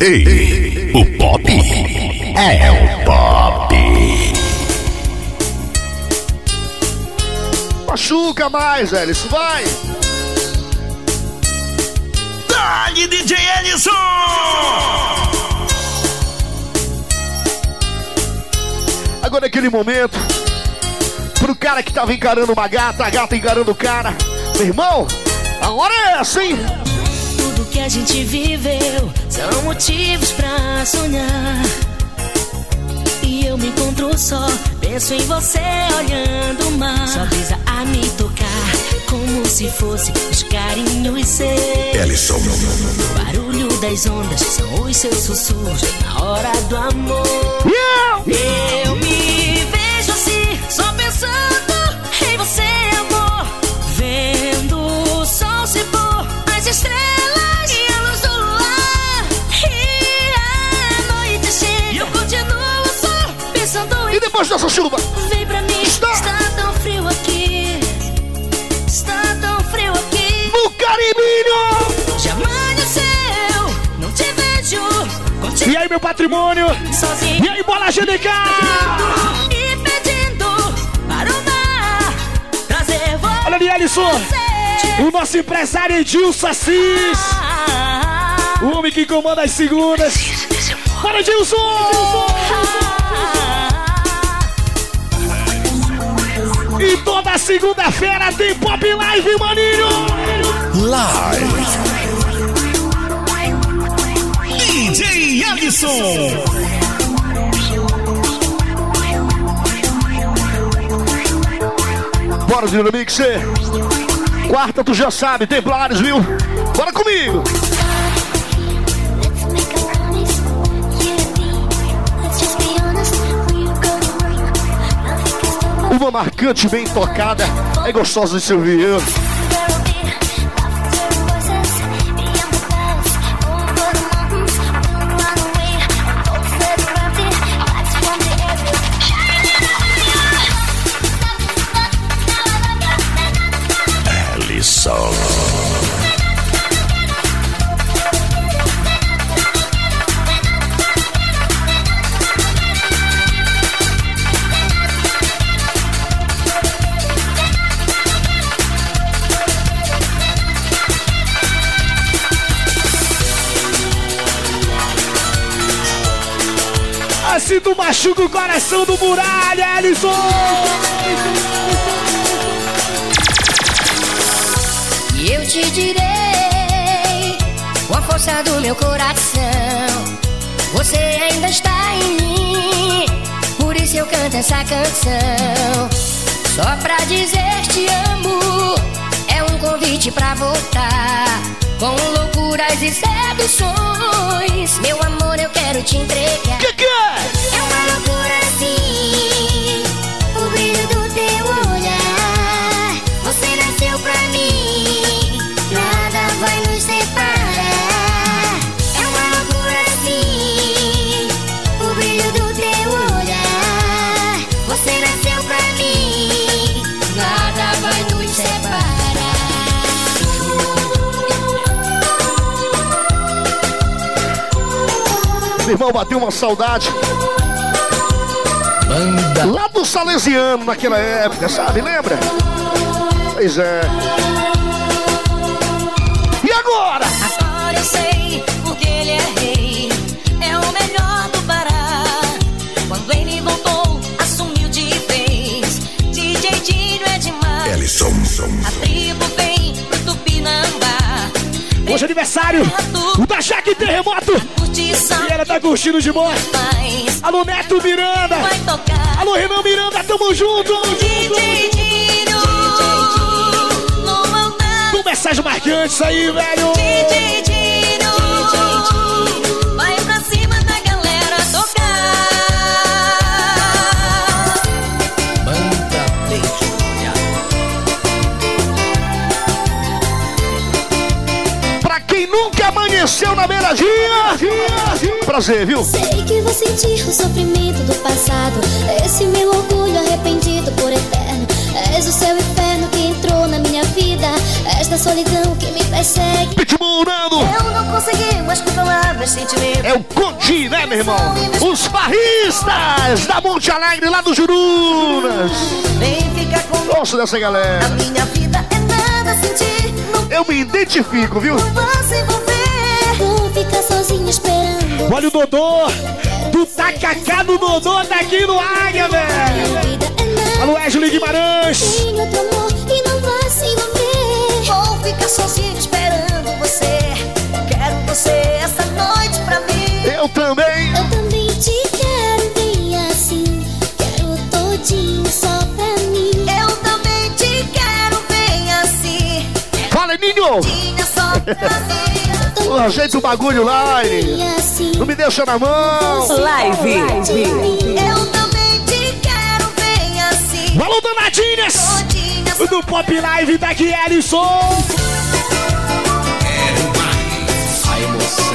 Ei, o pop é o pop. Machuca mais, isso vai. Dali DJ Ellison! Agora é aquele momento pro cara que tava encarando uma gata, a gata encarando o cara. Meu irmão, a hora é essa, hein? Que a gente viveu são motivos pra sonhar. E eu me encontro só, penso em você olhando o mar. Só brisa a me tocar, como se fosse os carinhos seus. Ellison. O barulho das ondas são os seus sussurros na hora do amor. Eu me depois dessa chuva? Vem pra mim, Está. está tão frio aqui. Está tão frio aqui. No Caribinho! Já amanheceu, não te vejo. Contigo E aí, meu patrimônio? sozinho. E aí, bola GDK! E pedindo para o mar trazer você. Olha ali, Ellison! O nosso empresário Edilson Assis! O homem que comanda as segundas! Bora, Edilson! E toda segunda-feira tem Pop Live, maninho! Live. DJ Ellison. Bora, Júnior Mix! Quarta, tu já sabe, Templários, viu? Bora comigo! Uma marcante bem tocada é gostosa de se ouvir. Machuca o coração do Muralha, Ellison! E eu te direi, com a força do meu coração, você ainda está em mim. Por isso eu canto essa canção. Só pra dizer te amo, é um convite pra voltar. Com loucuras e seduções, meu amor, eu quero te entregar. Que que é? É uma loucura assim, irmão, bateu uma saudade. Lá do Salesiano, naquela época, sabe? Lembra? Pois é. Hoje é aniversário o da Jaque Terremoto. E ela tá curtindo de boa. Alô, Neto Miranda. Alô, Renan Miranda, tamo junto. Altar. Com mensagem marcante isso aí, velho. Amanheceu na beiradinha. Prazer, viu? Sei que vou sentir o sofrimento do passado. Esse meu orgulho arrependido por eterno. És o céu inferno que entrou na minha vida. Esta solidão que me persegue. Pitbull, Nando. Eu não consegui mais controlar meus sentimentos. É o Conti, né, meu irmão? Os barristas da Monte Alegre, lá do Jurunas. Vem ficar comigo. Gosto dessa galera. A minha vida é nada sem ti. Não Eu me identifico, viu? envolver. Sozinha esperando. Olha o Dodô. Do tacacá do Dodô tá aqui no Águia, velho. Minha vida é. Alô, Wesley Guimarães. Tem outro amor e não vai se envolver. Vou ficar sozinha esperando você. Quero você essa noite pra mim. Eu também. Eu também te quero bem assim. Quero todinho só pra mim. Eu também te quero bem assim. Fala, Ninho. Tinha só pra mim. Pô, Ajeita o bagulho lá. Assim. Não me deixa na mão. Live. Eu também te quero bem assim. Alô, danadinhas. Todinha só Do Pop Live tá aqui, Ellison. A emoção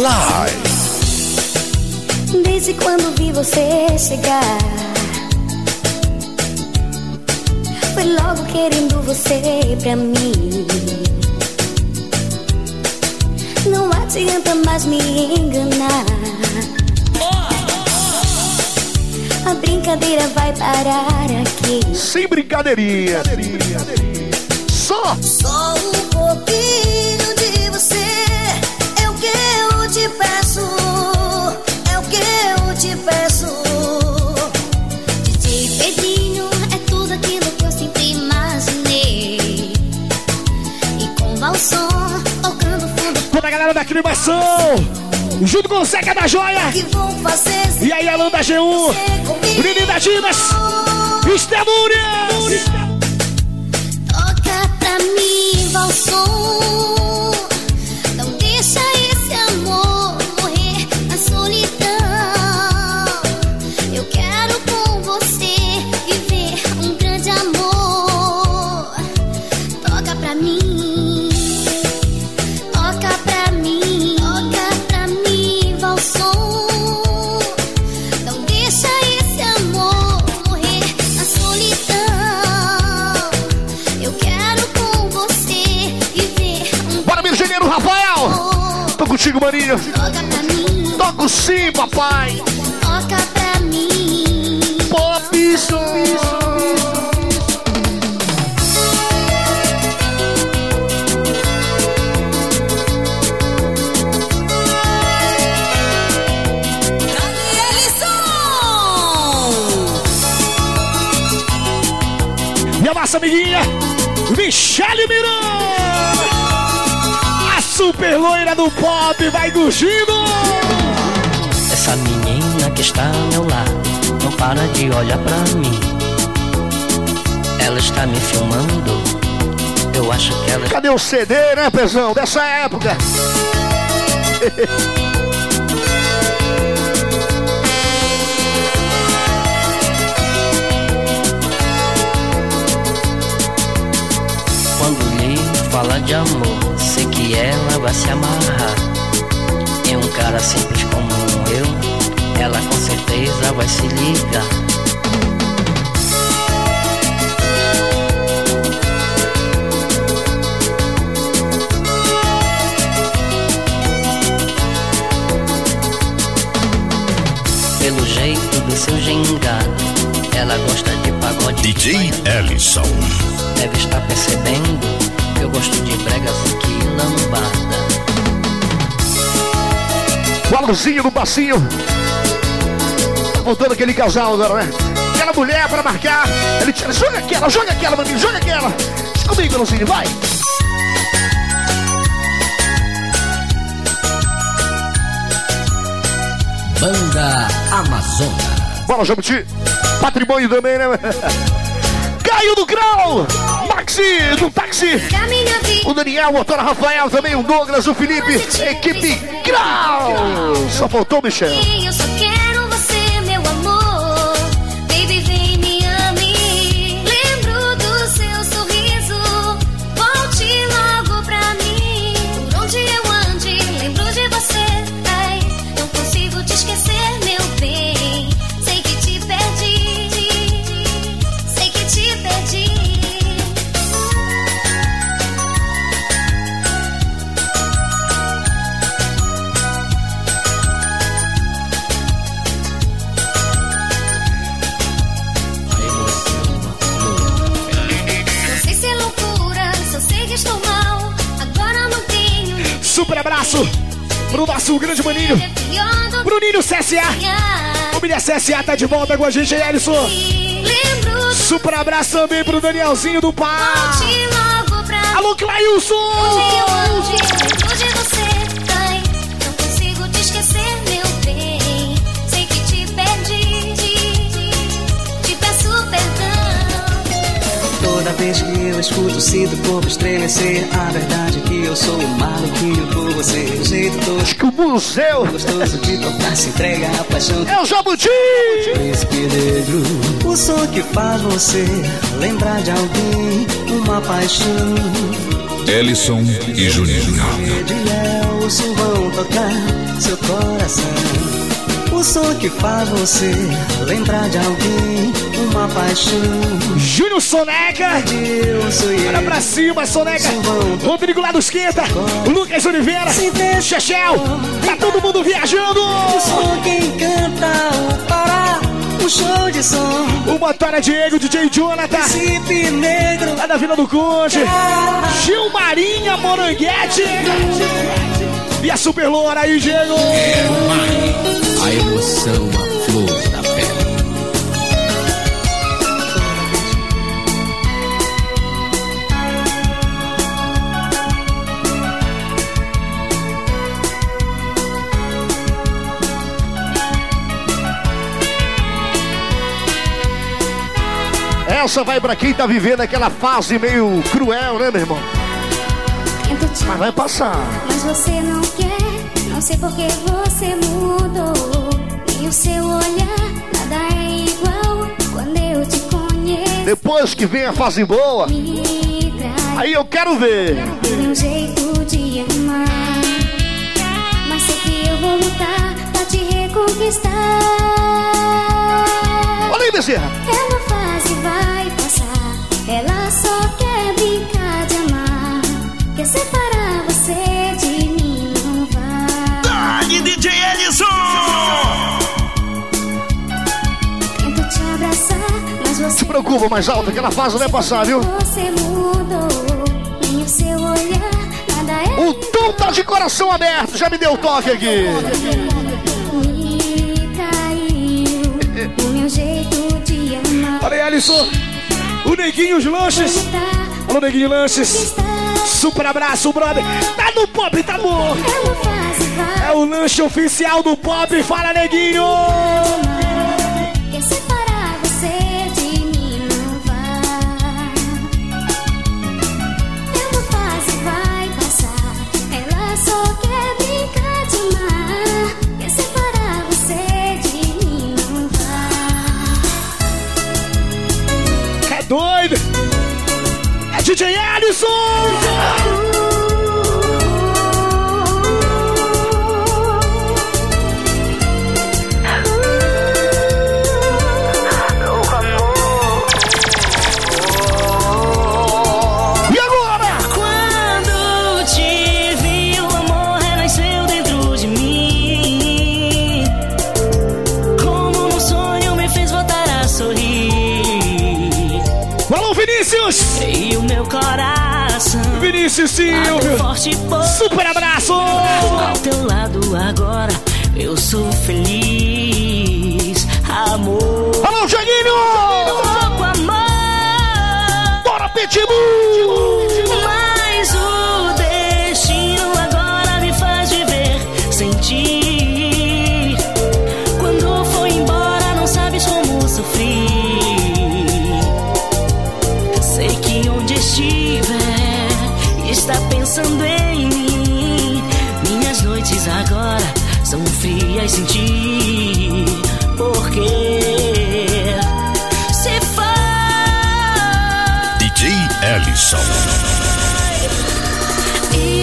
Live. Desde quando vi você chegar Foi logo querendo você pra mim Não adianta mais me enganar A brincadeira vai parar aqui Sem brincadeirinha. Só. Só um pouquinho de você É o que eu te peço Toda a galera da aclimação. Junto com o Zeca da Joia. E aí, Alan da G1. você comigo Menino da Dinas. Estelúrias. Toca pra mim, valsão. Contigo, maninho. Toca pra mim, Toco sim, papai. toca pra mim. Pop isso. Minha massa amiguinha, Michele Miranda. Super loira do pop vai curtindo. Essa menina que está ao meu lado não para de olhar pra mim. Ela está me filmando. Eu acho que ela Cadê o CD, né, Pezão? Dessa época. quando lhe fala de amor, que ela vai se amarrar. Em um cara simples como eu, ela com certeza vai se ligar. Pelo jeito do seu gingado, ela gosta de pagode. DJ Ellison. Deve estar percebendo eu gosto de bregas que lambada. O Aluzinho no passinho. Tá voltando aquele casal né? Aquela mulher pra marcar. Ele tira, joga aquela, joga aquela, maninho, joga aquela. Comigo, Aluzinho, vai. Banda Amazônia. Bora, Jabuti. Patrimônio também, né? Caio do Grau. Maxi do táxi. O Daniel, o Motora Rafael, também o Douglas, o Felipe, equipe Grau. Só faltou, Michel. Super abraço pro nosso grande maninho, Bruninho CSA. Família CSA tá de volta com a gente. Lembro Super abraço também pro Danielzinho do Pá. Alô, Clailson! Toda vez que eu escuto, sinto o corpo estremecer. A verdade é que eu sou um maluquinho por você. O jeito todo Que o museu gostoso de tocar se entrega à paixão. é o Jabuti! Príncipe negro, o som que faz você lembrar de alguém, uma paixão. Ellison e Juninho. Elson vão tocar seu coração. O som que faz você lembrar de alguém, uma paixão. Júnior Soneca! Olha pra cima, Soneca! Rodrigo lá do Esquenta! Lucas Oliveira! Chechel! Tá todo mundo viajando! O som que encanta o Pará, um show de som. O Motora Diego, DJ Jonathan! Príncipe negro, Lá da Vila do Conde! Gil Marinha Moranguete! E a Super Loura aí, Diego! A emoção, a flor da pele. Essa vai pra quem tá vivendo aquela fase meio cruel, né, meu irmão? Mas vai passar. Mas você não quer, não sei por que você mudou. Nem o seu olhar, nada é igual quando eu te conheço. Depois que vem a fase boa, aí eu quero ver. meu jeito de amar. Mas sei que eu vou lutar pra te reconquistar. Olha aí, Bezerra! É uma fase, vai passar. Ela só quer brincar de amar. Quer separar Se preocupa, mais alto, aquela fase vai passar, viu? Você mudou, o seu olhar, nada é. O Tom tá de coração aberto, já me deu toque aqui. Me traiu, o meu jeito de amar. Olha aí, Alisson. O Neguinho os lanches. Alô, Neguinho Lanches. Super abraço, brother. Tá no pop, tá bom. é. É o lanche oficial do pop. Fala, Neguinho. DJ Alisson.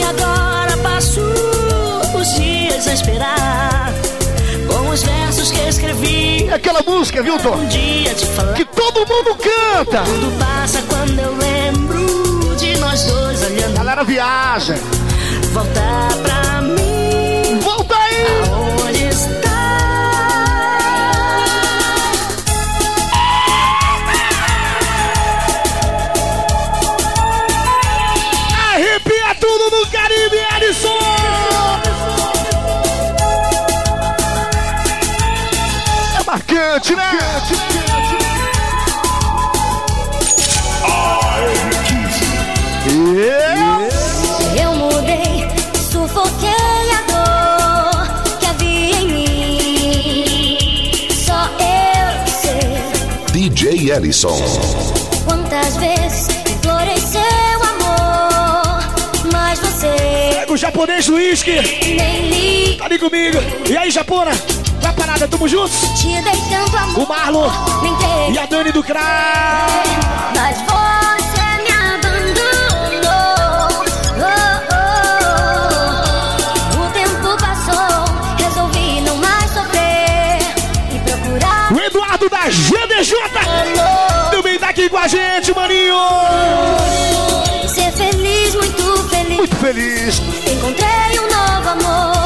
Agora passo os dias a esperar Com os versos que escrevi aquela música, viu, Tom? Um dia te falar Que todo mundo canta. Tudo passa quando eu lembro De nós dois olhando Galera viaja. Voltar pra Cante, né? Cante, cante. Eu mudei, sufoquei a dor que havia em mim. Só eu sei DJ Ellison. quantas vezes implorei seu amor, mas você Pega o japonês do uísque. Tá ali comigo. E aí, Japona? Tamo juntos? Te dei tanto amor, O Marlon e a Dani do Cra. mas você me abandonou. Oh, oh. O tempo passou, resolvi não mais sofrer e procurar. O Eduardo da GDJ. Também tá aqui com a gente, maninho. Ser feliz, muito feliz. Muito feliz. Encontrei um novo amor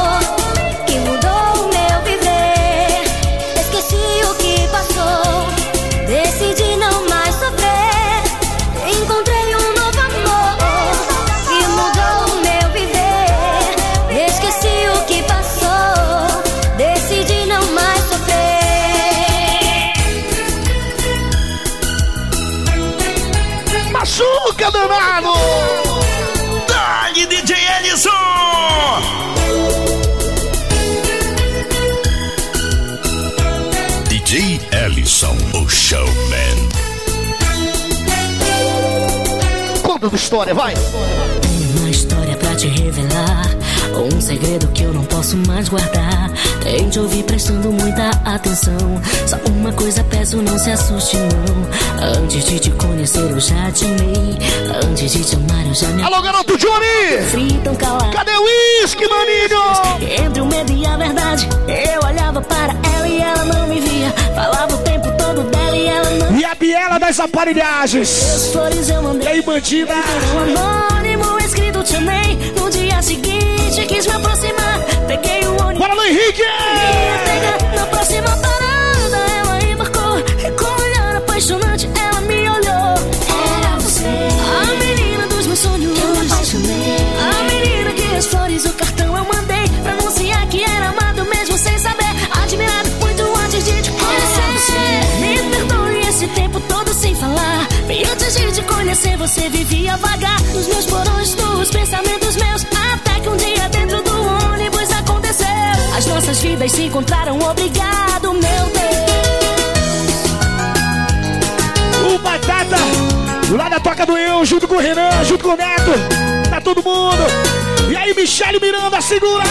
história, vai. Uma história pra te revelar. Um segredo que eu não posso mais guardar. Tente ouvir prestando muita atenção. Só uma coisa peço, não se assuste, não. Antes de te conhecer, eu já te amei. Antes de te amar, eu já me Alô, garoto Johnny. tão calado. Cadê o uísque, maninho? Entre o medo e a verdade, eu olhava para ela e ela não me via. Falava o tempo todo dela e ela não. E a Biela das aparelhagens. As flores eu E mandei. aí, bandida? Um anônimo escrito te amei. Aproximar. Peguei o ônibus. Bora lá, Henrique. ia pegar Na próxima parada ela embarcou. E com um olhar apaixonante ela me olhou. Era você, a menina dos meus sonhos. Eu me apaixonei. A menina que as flores, o cartão eu mandei. Pra anunciar que era amado mesmo sem saber. Admirado muito antes de te conhecer. Me perdoe esse tempo todo sem falar. Bem antes de te conhecer, você vivia vagar. Nos meus porões, nos pensamentos meus. Até que um dia vidas se encontraram, obrigado, meu Deus. O Batata. Lá da Toca do Eu, junto com o Renan, junto com o Neto. Tá todo mundo. E aí, Michele Miranda, segura.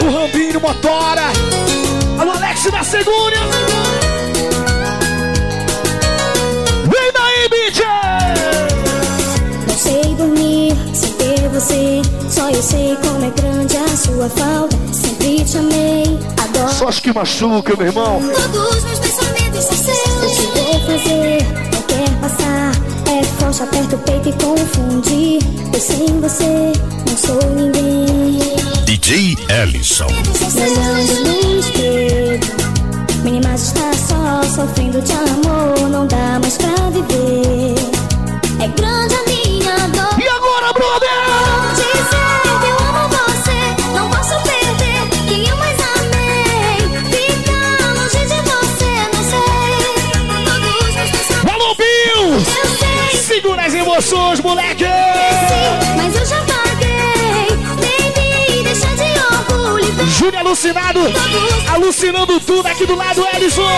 O Rambinho Motora. Alô, Alex da Segunda. Vem você. Só eu sei como é grande a sua falta. Sempre te amei, adoro. Só acho que machuca, meu irmão. Todos meus pensamentos são seus. O que vou fazer? Não quer passar. É forte, aperta o peito e confundir. Eu sem você não sou ninguém. DJ Ellison. Me olhando no espelho. Minha imagem está só sofrendo de amor. Não dá mais pra viver. É grande a emoções, moleque. Mas eu já paguei. Deixa de orgulho. Júnior alucinado. Alucinando tudo aqui do lado, Ellison.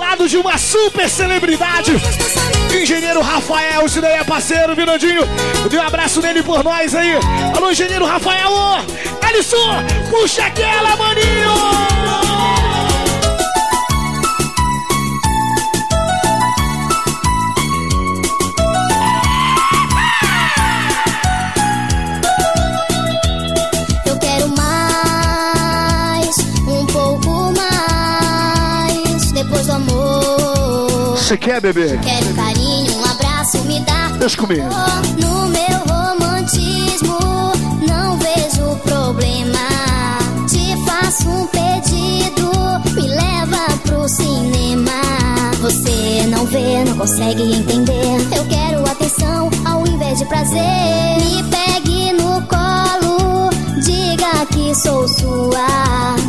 Lado de uma super celebridade. Engenheiro Rafael, esse daí é parceiro, Vinandinho. Dê um abraço nele por nós aí. Alô, engenheiro Rafael. Alisson, puxa aquela, maninho. Você quer, bebê? quero carinho, um abraço, me dá. Deixa comigo. No meu romantismo, não vejo problema. Te faço um pedido, me leva pro cinema. Você não vê, não consegue entender. Eu quero atenção ao invés de prazer. Me pegue no colo, diga que sou sua.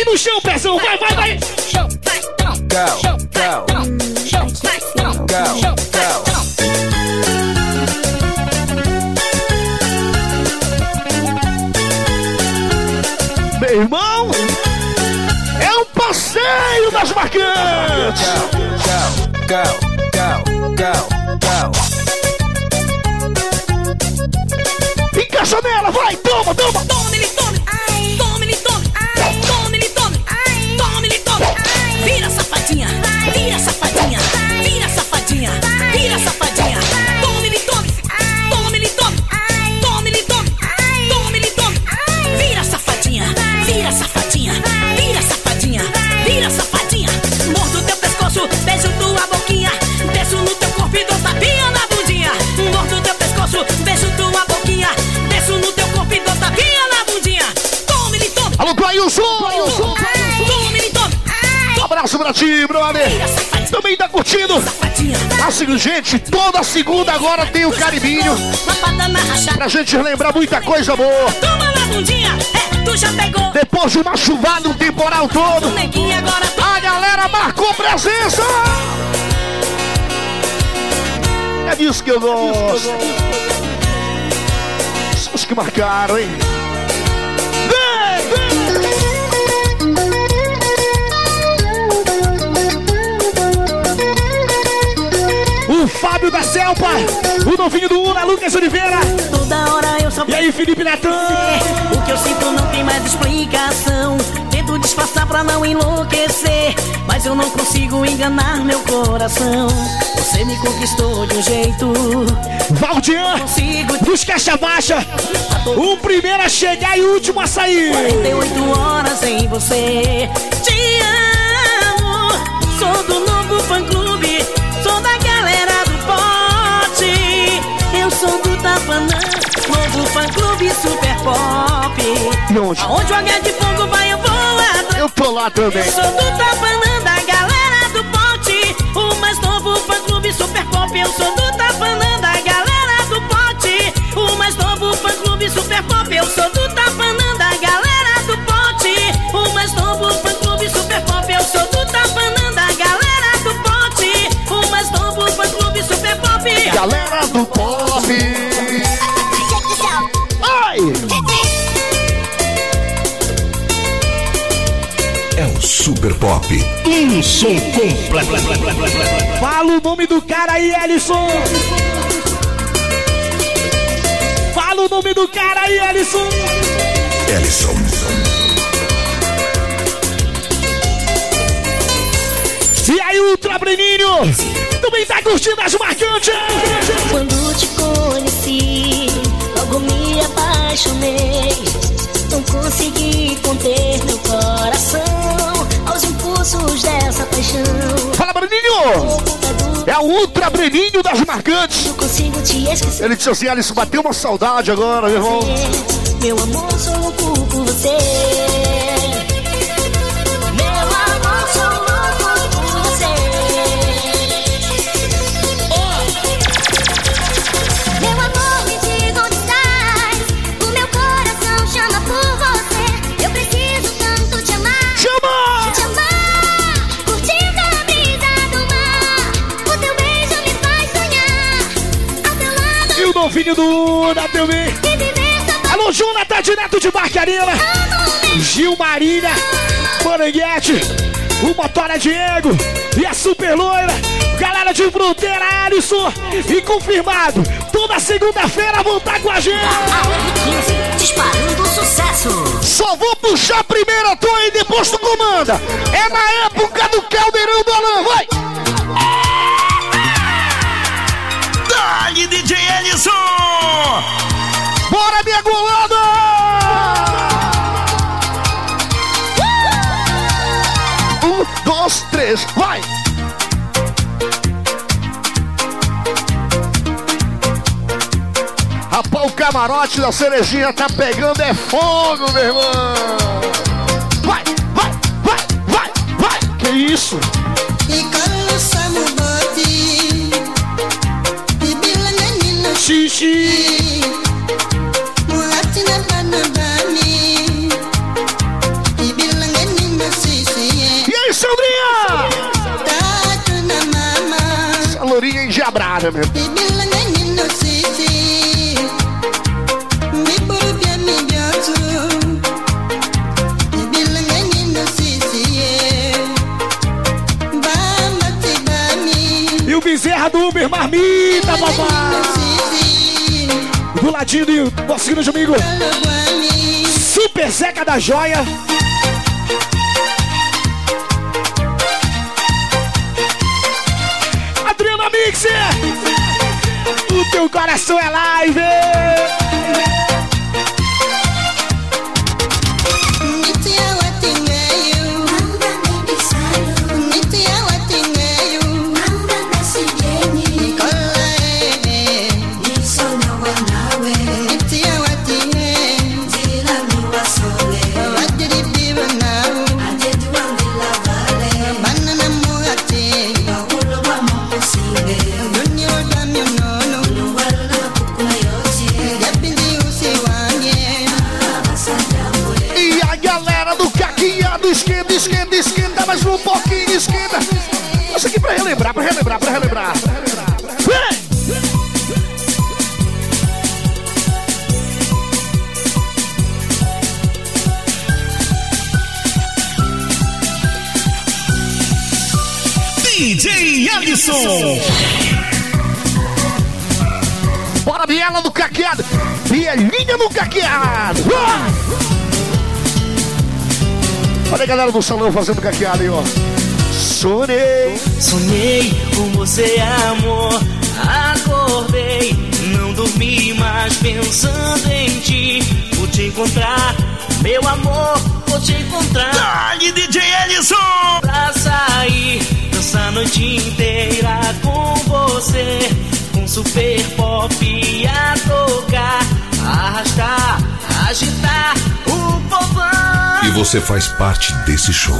Ir no chão, Pezão! Vai, vai, vai! show, vai, não. Go, Show, vai, go. não. Show, vai, não. Go, Show, vai, go. não. Meu irmão! É um passeio das marcantes! Go, go, go, go, go. Encaixa nela, vai! Toma, toma! Tome, ele tome. Pra ti, brother! Também tá curtindo? Seguindo, gente, toda segunda agora tem o Caribinho pra gente lembrar muita coisa boa. Depois de uma chuvada um temporal todo, a galera marcou presença! É disso que eu gosto. Os que marcaram, hein? Fábio da Selpa, o novinho do Una, Lucas Oliveira. Toda hora eu só E aí, Felipe Netão? O que eu sinto não tem mais explicação. Tento disfarçar pra não enlouquecer. Mas eu não consigo enganar meu coração. Você me conquistou de um jeito. Valdian, Consigo dos Caixa Baixa. O primeiro a chegar e o último a sair. 48 horas em você. Te amo. Sou do novo fã clube. Do Tapanã. Novo fã clube super pop. E onde? Aonde o H de fogo vai, eu vou atrás. Eu tô lá também. Sou do Tapanã, da galera do pote. O mais novo fã clube super pop. Eu sou do Tapanã, da galera do pote. O mais novo fã clube super pop. Eu sou do Tapanã, da galera do pote. O mais novo fã clube super pop. Eu sou do Tapanã, da galera do pote. O mais novo fã clube super pop. Galera do pop. Super Pop. Um som completo. Fala o nome do cara aí, Ellison. Fala o nome do cara aí, Ellison. Ellison. E aí, Ultra Breninho. Também tá curtindo as marcantes. Quando te conheci, logo me apaixonei. Não consegui conter meu coração impulsos dessa paixão. Fala, Breninho. É o Ultra Breninho das marcantes. não consigo te esquecer. Ele disse assim, Alisson, bateu uma saudade agora, meu irmão. Meu amor, sou louco por você. Novinho do da também. Alô, Juna, tá direto de Barcarina. Gil Marília, Moranguete, o Motora Diego e a Super Loira. Galera de Fronteira, Alisson. E confirmado, toda segunda-feira vão estar com a gente. A 15 disparando sucesso. Só vou puxar primeiro a tua e depois tu comanda. É na época do Caldeirão do Alan, vai! DJ! Bora, minha golada! Um, dois, três, vai! Rapaz, o camarote da cerejinha tá pegando é fogo, meu irmão! Vai, vai, vai, vai, vai! Que isso? E aí, Sandrinha? Essa lourinha endiabrada, meu. Do ladinho do nosso grande amigo Super Zeca da Joia. Adriana Mixer! O teu coração é live! Bielinha do caqueado! Vai! Olha a galera do salão fazendo caqueado aí, ó. Sonei! Sonhei com você, amor. Acordei, não dormi mais pensando em ti. Vou te encontrar, meu amor, vou te encontrar. Dali DJ Ellison! Pra sair, dançar a noite inteira com você. Com super pop a tocar, arrastar, agitar o povão. E você faz parte desse show.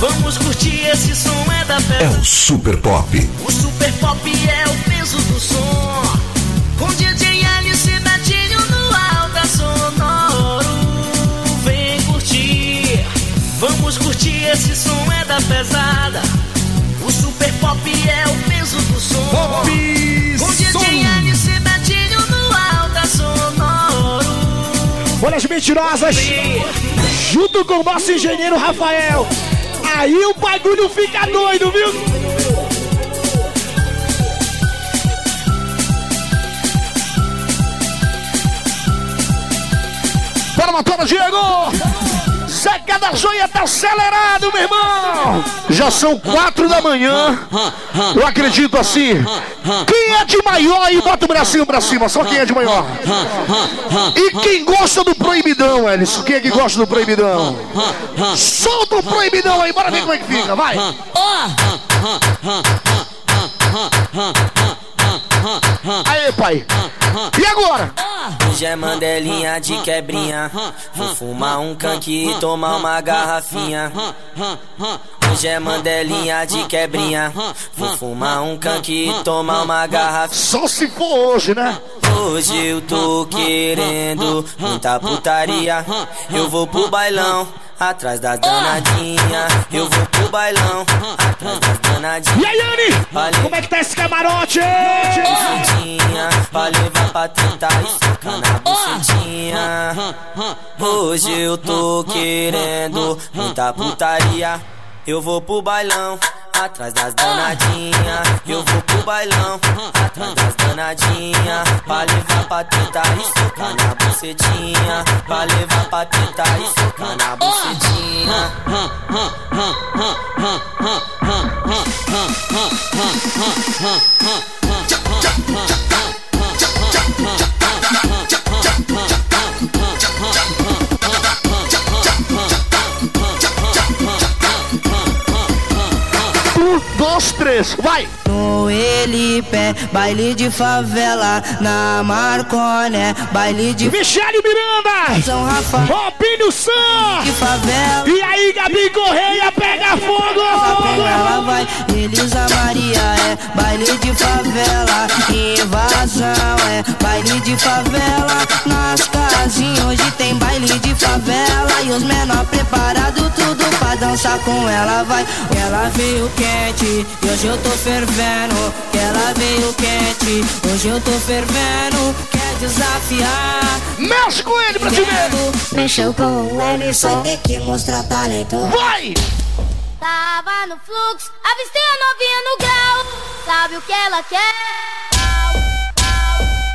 Vamos curtir esse som, é da É festa. o Super Pop. O super pop é o peso do som. Com DJ Alice Betinho no alta sonoro. Vem curtir. Vamos curtir esse som é da pesada. O super pop é o peso do som. Com Olha as mentirosas! Junto com o nosso engenheiro Rafael! Aí o bagulho fica doido, viu? Bora, motora, Diego! Zeca da Joia tá acelerado, meu irmão! Já são quatro da manhã. Eu acredito assim. Quem é de maior aí, bota o bracinho pra cima. Só quem é de maior. E quem gosta do proibidão, Ellison? Quem é que gosta do proibidão? Solta o proibidão aí, bora ver como é que fica, vai! Aê, pai! E agora? Hoje é mandelinha de quebrinha. Vou fumar um canque e tomar uma garrafinha. Hoje é mandelinha de quebrinha. Vou fumar um canque e tomar uma garrafinha. Só se for hoje, né? Hoje eu tô querendo muita putaria. Eu vou pro bailão. Atrás das danadinha, eu vou pro bailão. Atrás das danadinha. E aí, Anne? Como é que tá esse camarote? Danadinha, pra levar pra tentar e socar na bucetinha. Hoje eu tô querendo muita putaria. Eu vou pro bailão, atrás das danadinha. Eu vou pro bailão, atrás das danadinha. Pra levar pra tentar e socar na bucetinha. Pra levar pra tentar e socar na bucetinha. Um, dois, três, vai! No Elipé, baile de favela, na Marconé, baile de Michele Miranda! São Rafael, Robinho Sam! de favela. E aí, Gabi Correia, pega fogo! Ela vai, Elisa Maria é baile de favela, invasão é baile de favela. Nas casinhas hoje tem baile de favela e os menor preparado tudo pra dançar com ela vai. Ela veio quente e hoje eu tô fervendo. Ela veio quente, hoje eu tô fervendo. Quer desafiar? Mexe com ele pra te ver! Mexeu com o Ellison, tem que mostrar talento. Vai! Tava no fluxo, avistei a novinha no grau. Sabe o que ela quer?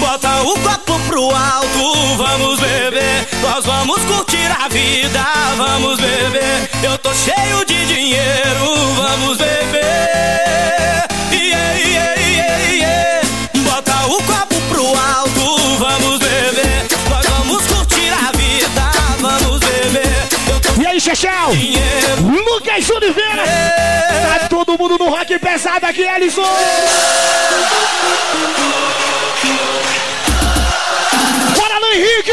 Bota o copo pro alto, vamos beber. Nós vamos curtir a vida, vamos beber. Eu tô cheio de dinheiro, vamos beber. Yeah, yeah, yeah, yeah. Bota o copo pro alto, vamos beber. Nós vamos curtir a vida, vamos beber. E aí, Chechel? Lucas Oliveira! Tá todo mundo no rock pesado aqui, Ellison! Henrique!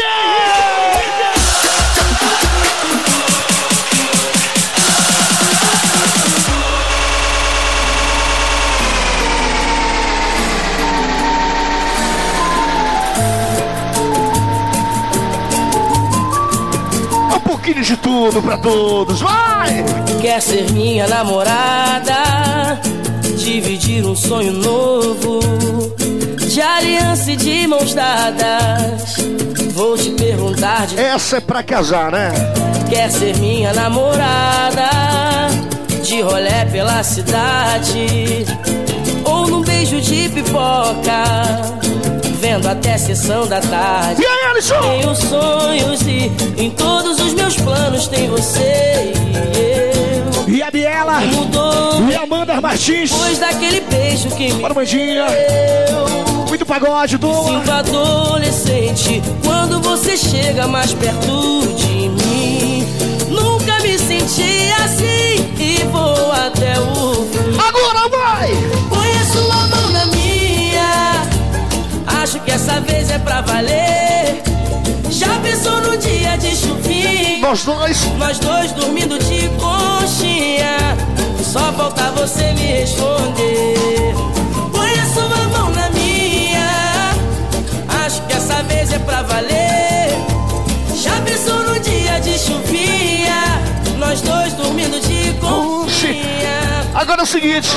Um pouquinho de tudo pra todos, vai! Quer ser minha namorada? Dividir um sonho novo de aliança e de mãos dadas. Vou te perguntar de Essa é pra casar, né? quer ser minha namorada? De rolé pela cidade ou num beijo de pipoca, vendo até sessão da tarde. E aí, Alisson? Tenho sonhos e em todos os meus planos tem você e eu. E a Biela? Mudou E a Amanda Martins? depois daquele beijo que me Bora, Mandinha! deu. Muito pagode, do Sinto adolescente quando você chega mais perto de mim. Nunca me senti assim e vou até o fim. Agora vai! Conheço a mão na minha. Acho que essa vez é pra valer. Já pensou no dia de chuvinha? Nós dois! Nós dois dormindo de conchinha. Só falta você me responder. Conheço a mão na vez é pra valer. Já pensou no dia de chuvinha? Nós dois dormindo de conchinha. Agora é o seguinte,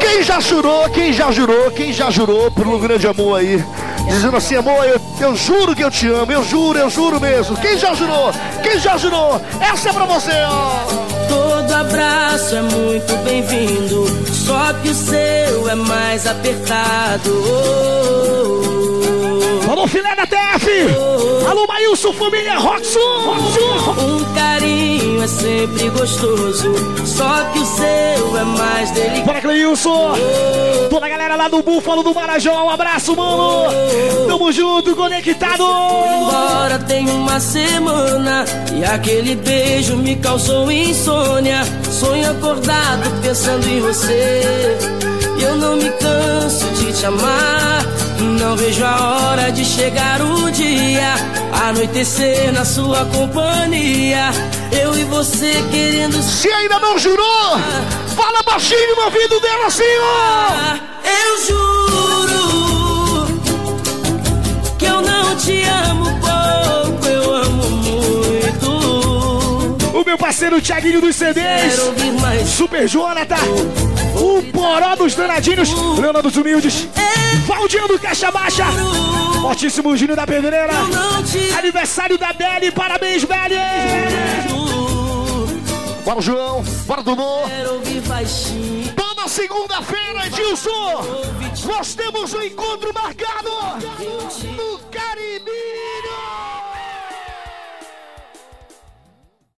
quem já jurou, quem já jurou, quem já jurou por um grande amor aí? Dizendo assim, amor, eu, eu juro que eu te amo, eu juro, eu juro mesmo. Quem já jurou? Quem já jurou? Essa é pra você, ó! Todo abraço é muito bem-vindo, só que o seu é mais apertado. Oh, oh, Alô, filé da TF! Alô, Maílson, família Roxo! Um carinho é sempre gostoso, só que o seu é mais delicado. Bora, Cleilson! Toda a galera lá do Búfalo do Marajó, um abraço, mano! Tamo junto, conectado! Embora tem uma semana e aquele beijo me causou insônia. Sonho acordado pensando em você. Eu não me canso de te amar. Não vejo a hora de chegar o dia. Anoitecer na sua companhia. Eu e você querendo. Se ainda não jurou, fala baixinho no ouvido dela assim, ó. Eu juro que eu não te amo pouco, eu amo muito. O meu parceiro Thiaguinho dos CDs. Super Jonathan, o Poró dos Danadinhos, Leona dos Humildes, Valdinho do Caixa Baixa, Fortíssimo Júnior da Pedreira, aniversário da Beli, parabéns, Beli! Bora, João, bora, baixinho. Toda segunda-feira, Edilson, nós temos um encontro marcado.